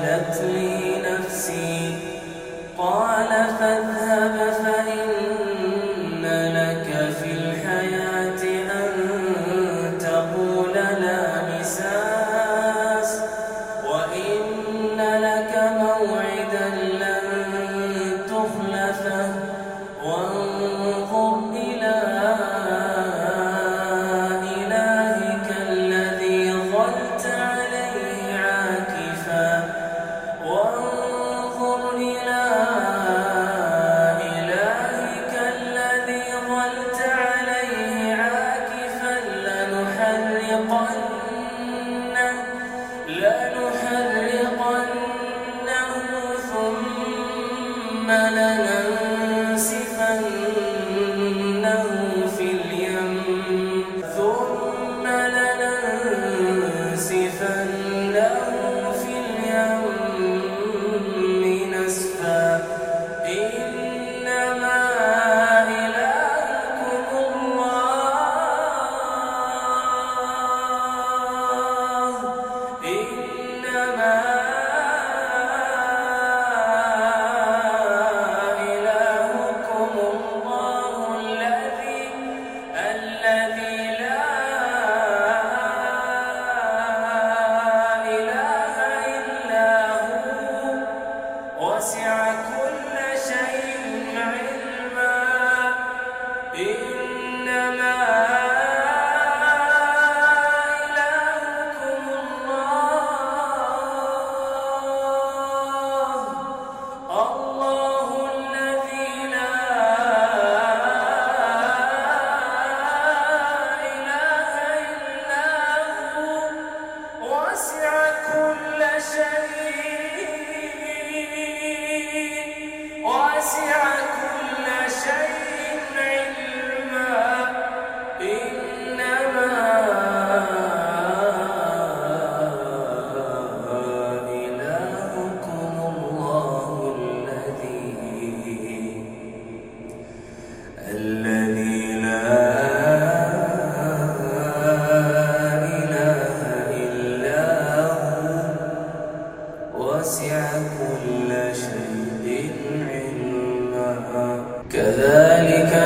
سولت لي نفسي قال فاذهب فإن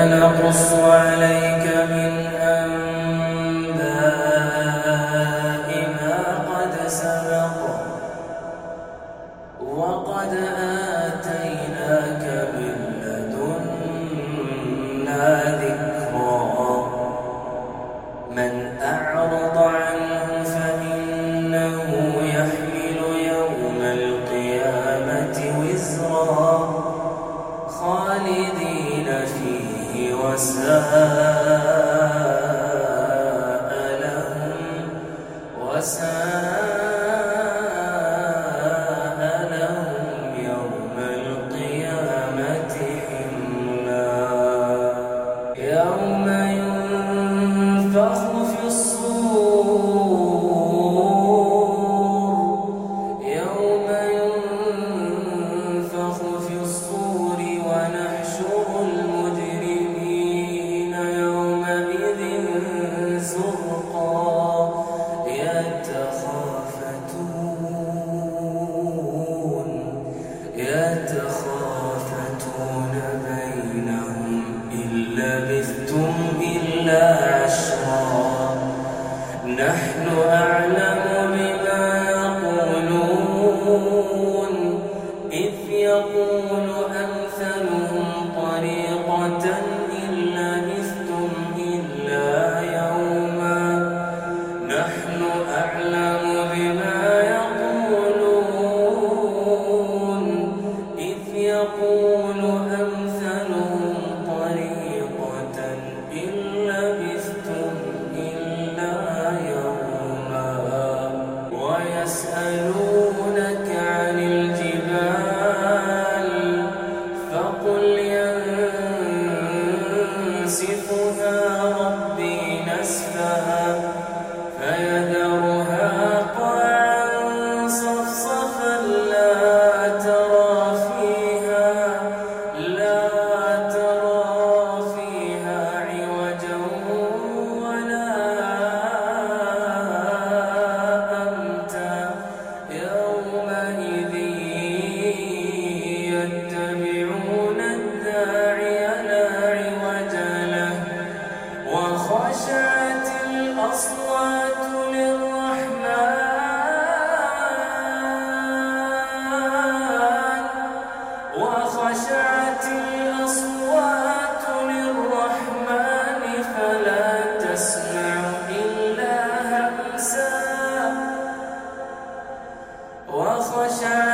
نقص عليك. يوم ينفخ وخشعت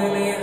وقل